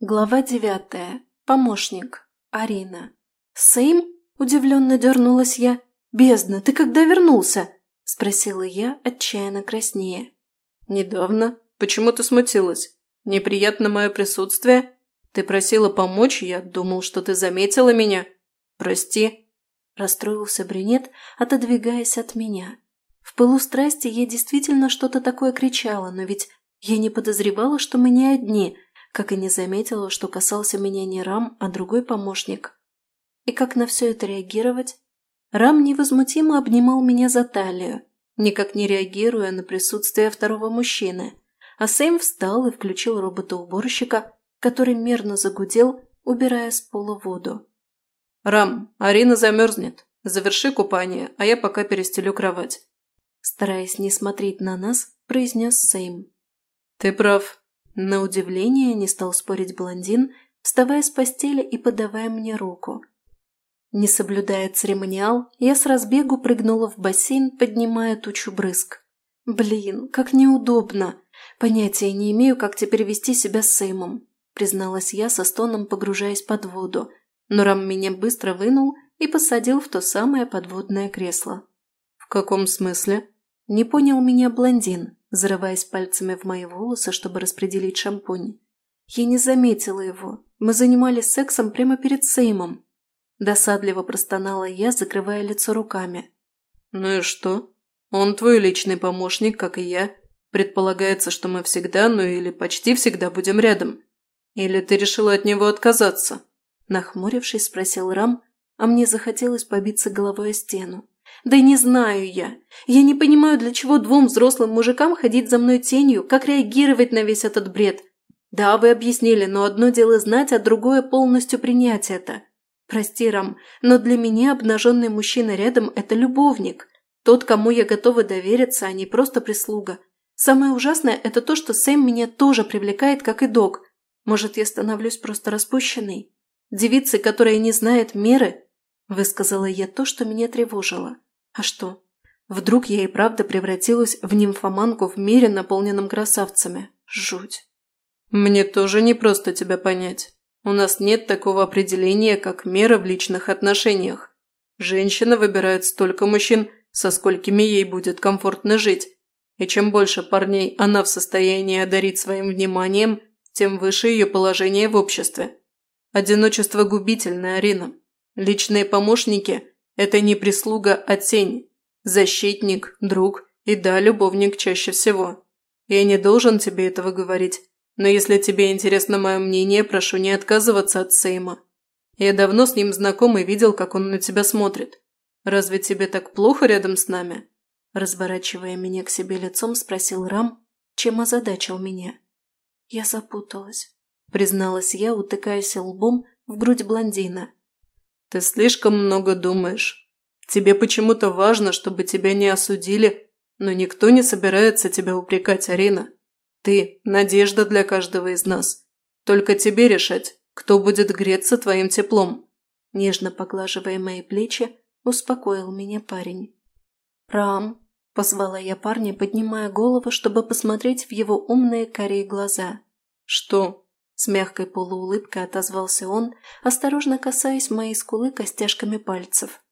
Глава девятая. Помощник. Арина. «Сейм?» – удивленно дернулась я. «Бездна, ты когда вернулся?» – спросила я, отчаянно краснее. «Недавно. Почему ты смутилась? Неприятно мое присутствие? Ты просила помочь, я думал, что ты заметила меня. Прости». Расстроился брюнет, отодвигаясь от меня. В пылу страсти я действительно что-то такое кричала, но ведь я не подозревала, что мы не одни, как и не заметила, что касался меня не Рам, а другой помощник. И как на все это реагировать? Рам невозмутимо обнимал меня за талию, никак не реагируя на присутствие второго мужчины, а Сэм встал и включил робота-уборщика, который мерно загудел, убирая с пола воду. «Рам, Арина замерзнет. Заверши купание, а я пока перестелю кровать». Стараясь не смотреть на нас, произнес Сейм. «Ты прав». На удивление не стал спорить блондин, вставая с постели и подавая мне руку. Не соблюдая церемониал, я с разбегу прыгнула в бассейн, поднимая тучу брызг. «Блин, как неудобно! Понятия не имею, как теперь вести себя с Сеймом», призналась я со стоном, погружаясь под воду, но Рам меня быстро вынул и посадил в то самое подводное кресло. «В каком смысле?» Не понял меня блондин, зарываясь пальцами в мои волосы, чтобы распределить шампунь. Я не заметила его. Мы занимались сексом прямо перед Сеймом. Досадливо простонала я, закрывая лицо руками. «Ну и что? Он твой личный помощник, как и я. Предполагается, что мы всегда, ну или почти всегда будем рядом. Или ты решила от него отказаться?» Нахмурившись, спросил Рам, а мне захотелось побиться головой о стену. «Да не знаю я. Я не понимаю, для чего двум взрослым мужикам ходить за мной тенью, как реагировать на весь этот бред. Да, вы объяснили, но одно дело знать, а другое полностью принять это. Прости, Рам, но для меня обнаженный мужчина рядом – это любовник. Тот, кому я готова довериться, а не просто прислуга. Самое ужасное – это то, что Сэм меня тоже привлекает, как и Док. Может, я становлюсь просто распущенной? Девицей, которая не знает меры? Высказала я то, что меня тревожило. А что? Вдруг я и правда превратилась в нимфоманку в мире, наполненном красавцами? Жуть. Мне тоже не просто тебя понять. У нас нет такого определения, как мера в личных отношениях. Женщина выбирает столько мужчин, со сколькими ей будет комфортно жить. И чем больше парней она в состоянии одарить своим вниманием, тем выше ее положение в обществе. Одиночество губительно, Арина. Личные помощники – это не прислуга, а тень. Защитник, друг и да, любовник чаще всего. Я не должен тебе этого говорить, но если тебе интересно мое мнение, прошу не отказываться от Сейма. Я давно с ним знаком и видел, как он на тебя смотрит. Разве тебе так плохо рядом с нами?» Разворачивая меня к себе лицом, спросил Рам, чем озадачил меня. «Я запуталась», – призналась я, утыкаясь лбом в грудь блондина. «Ты слишком много думаешь. Тебе почему-то важно, чтобы тебя не осудили, но никто не собирается тебя упрекать, Арина. Ты – надежда для каждого из нас. Только тебе решать, кто будет греться твоим теплом». Нежно поглаживая мои плечи, успокоил меня парень. «Рам», – позвала я парня, поднимая голову, чтобы посмотреть в его умные карие глаза. «Что?» С мягкой полуулыбкой отозвался он, осторожно касаясь моей скулы костяшками пальцев.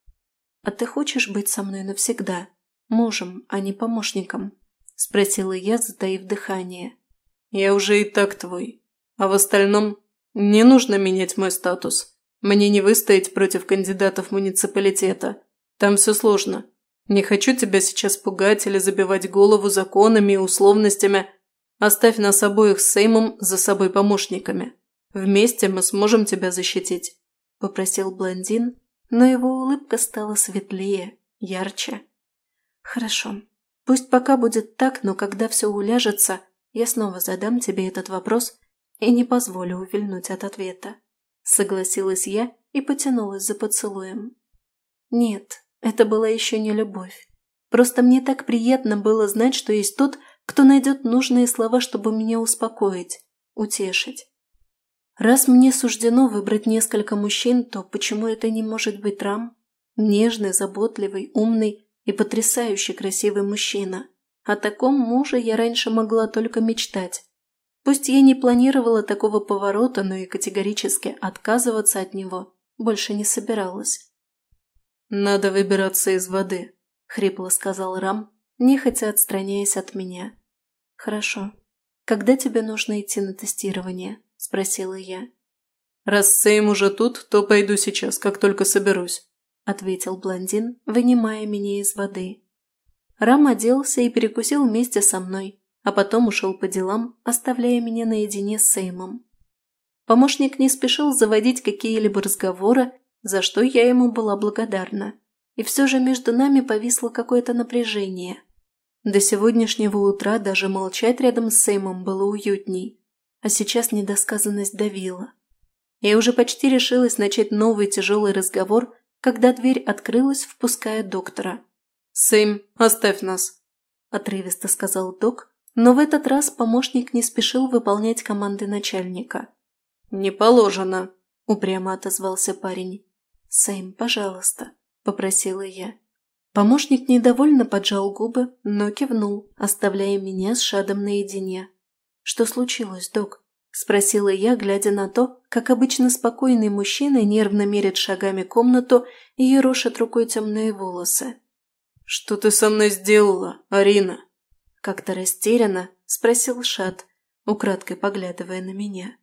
«А ты хочешь быть со мной навсегда? Мужем, а не помощником?» – спросила я, затаив дыхание. «Я уже и так твой. А в остальном не нужно менять мой статус. Мне не выстоять против кандидатов муниципалитета. Там все сложно. Не хочу тебя сейчас пугать или забивать голову законами и условностями, Оставь нас обоих с Сеймом за собой помощниками. Вместе мы сможем тебя защитить», – попросил блондин, но его улыбка стала светлее, ярче. «Хорошо. Пусть пока будет так, но когда все уляжется, я снова задам тебе этот вопрос и не позволю увильнуть от ответа». Согласилась я и потянулась за поцелуем. Нет, это была еще не любовь. Просто мне так приятно было знать, что есть тот, кто найдет нужные слова, чтобы меня успокоить, утешить. Раз мне суждено выбрать несколько мужчин, то почему это не может быть Рам? Нежный, заботливый, умный и потрясающе красивый мужчина. О таком муже я раньше могла только мечтать. Пусть я не планировала такого поворота, но и категорически отказываться от него больше не собиралась. «Надо выбираться из воды», – хрипло сказал Рам, нехотя отстраняясь от меня. «Хорошо. Когда тебе нужно идти на тестирование?» – спросила я. «Раз Сейм уже тут, то пойду сейчас, как только соберусь», – ответил блондин, вынимая меня из воды. Рам оделся и перекусил вместе со мной, а потом ушел по делам, оставляя меня наедине с Сеймом. Помощник не спешил заводить какие-либо разговоры, за что я ему была благодарна. И все же между нами повисло какое-то напряжение. До сегодняшнего утра даже молчать рядом с Сеймом было уютней, а сейчас недосказанность давила. Я уже почти решилась начать новый тяжелый разговор, когда дверь открылась, впуская доктора. «Сэм, оставь нас», – отрывисто сказал док, но в этот раз помощник не спешил выполнять команды начальника. «Не положено», – упрямо отозвался парень. «Сэм, пожалуйста», – попросила я. Помощник недовольно поджал губы, но кивнул, оставляя меня с Шадом наедине. «Что случилось, док?» – спросила я, глядя на то, как обычно спокойный мужчина нервно мерит шагами комнату и ерошит рукой темные волосы. «Что ты со мной сделала, Арина?» Как-то растерянно спросил Шат, украдкой поглядывая на меня.